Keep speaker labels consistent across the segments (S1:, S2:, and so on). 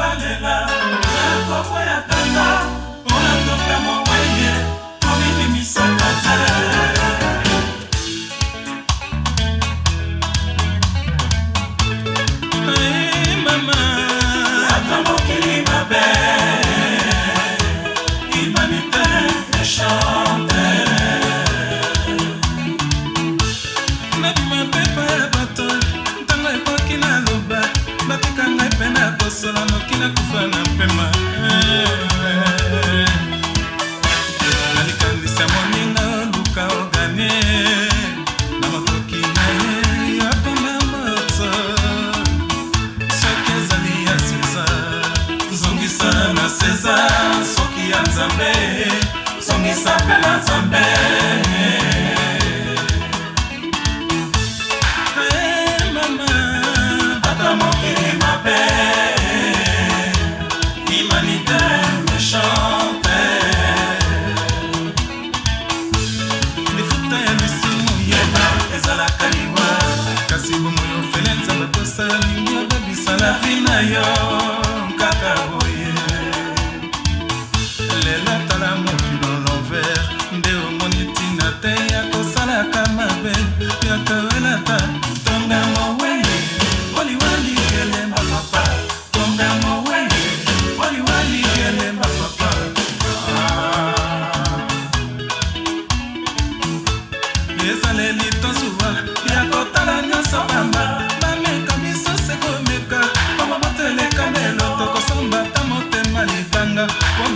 S1: balela nakokweyaka eza soki ya nzambe zongisa mpe na nzambe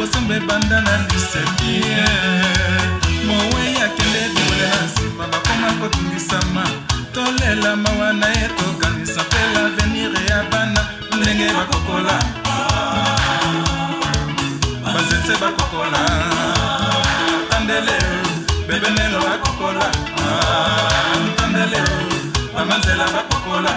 S1: bosembo ebanda na lisepi mowei akende ekolela nsima bakoma kotungisama tolela mawa na ye tokanisa mpe lavenire ya bana ndenge bakokola banzete bakokola tandele bebenelo bakokola tandele bamanzela bakokola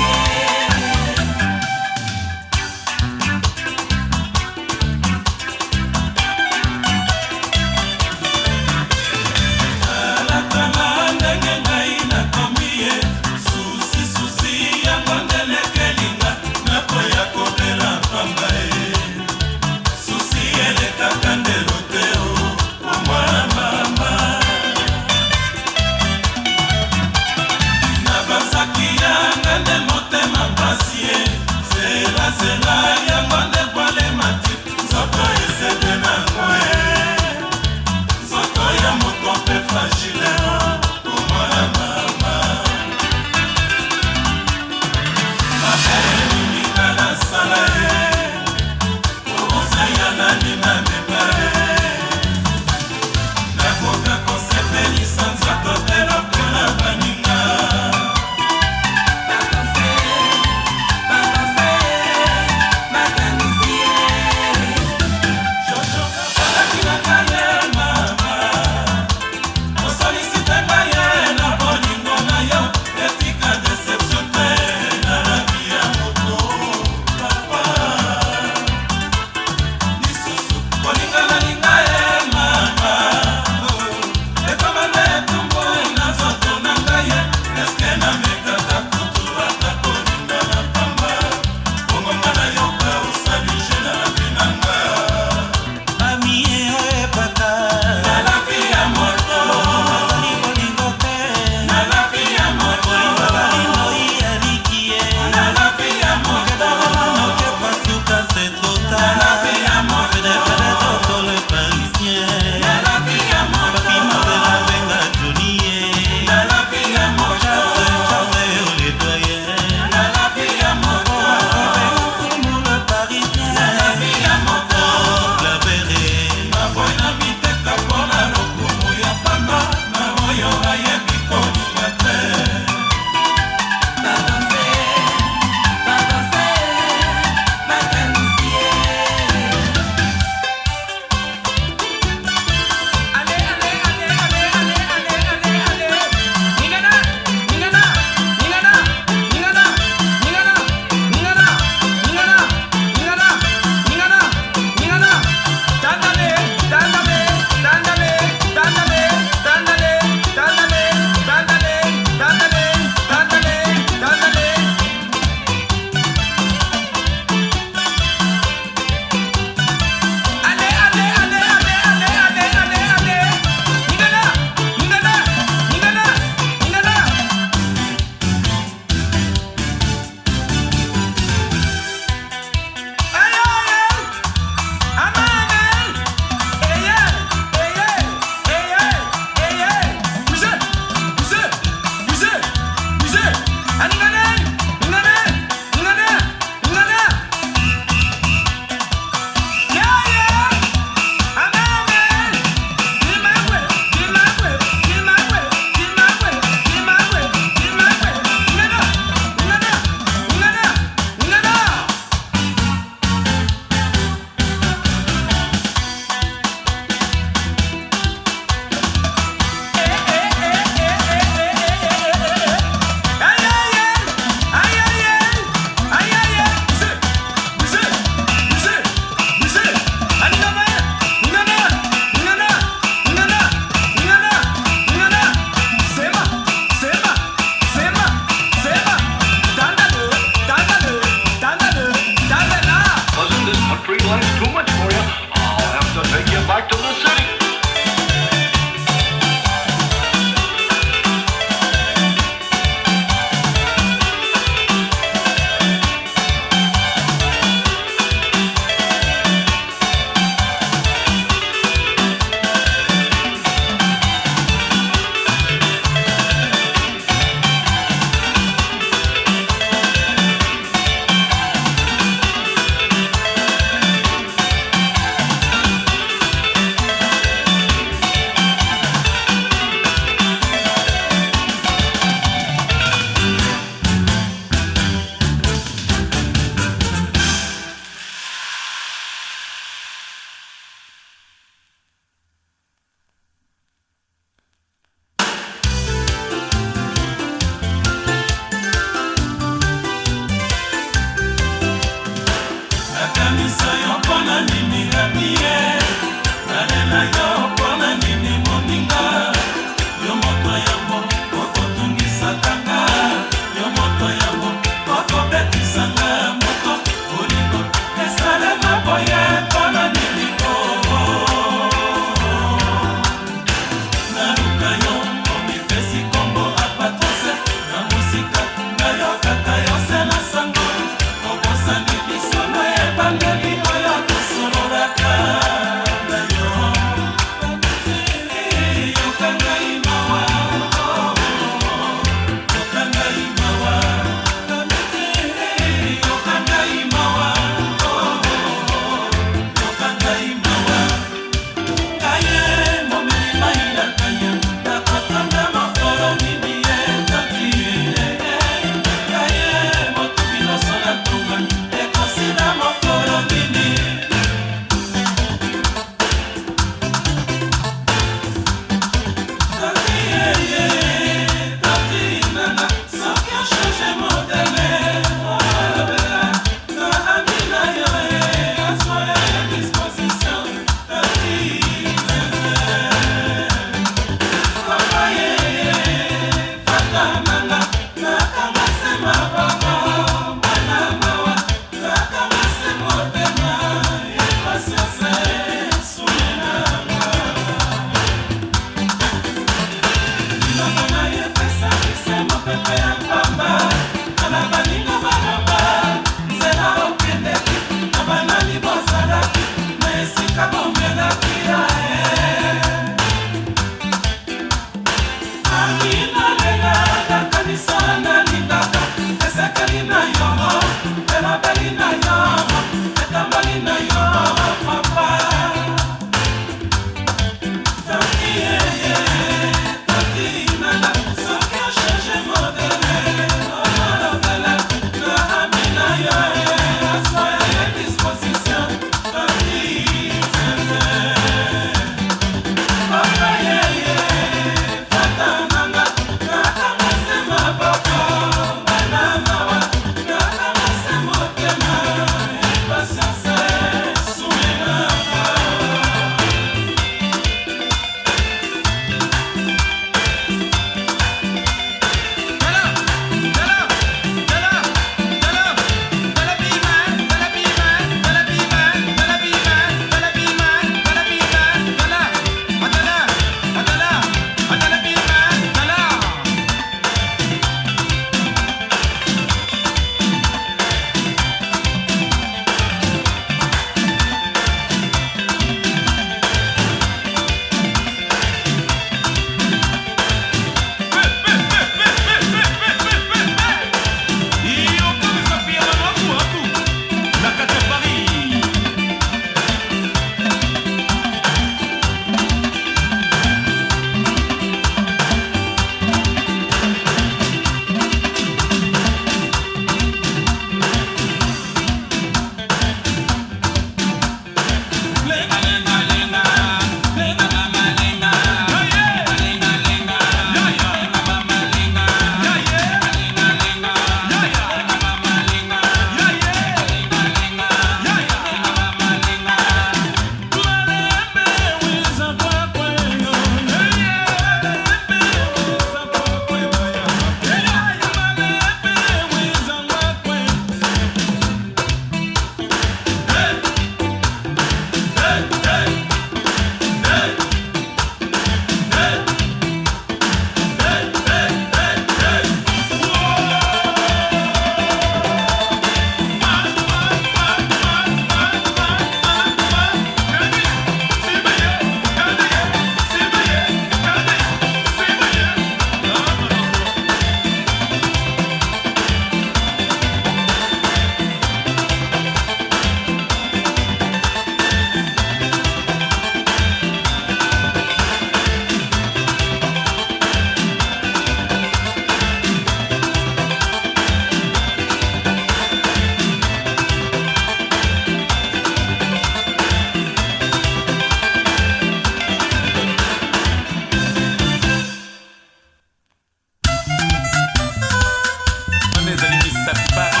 S1: step back.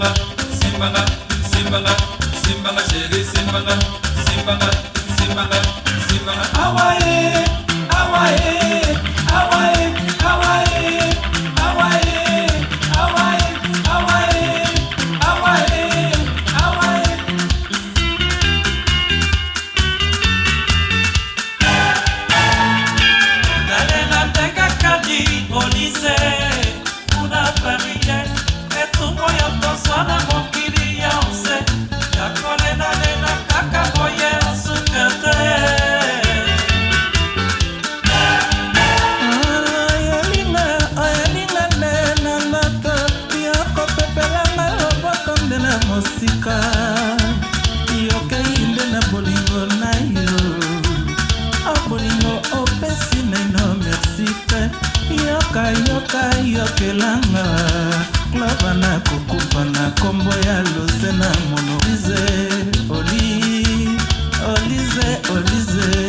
S1: simbanga simbanga simbanga simbanga shege simbanga simbanga simbanga simbanga awaye ah oyokelanga klaba na kokufa na nkombo ya lose na monorize oli
S2: olize olize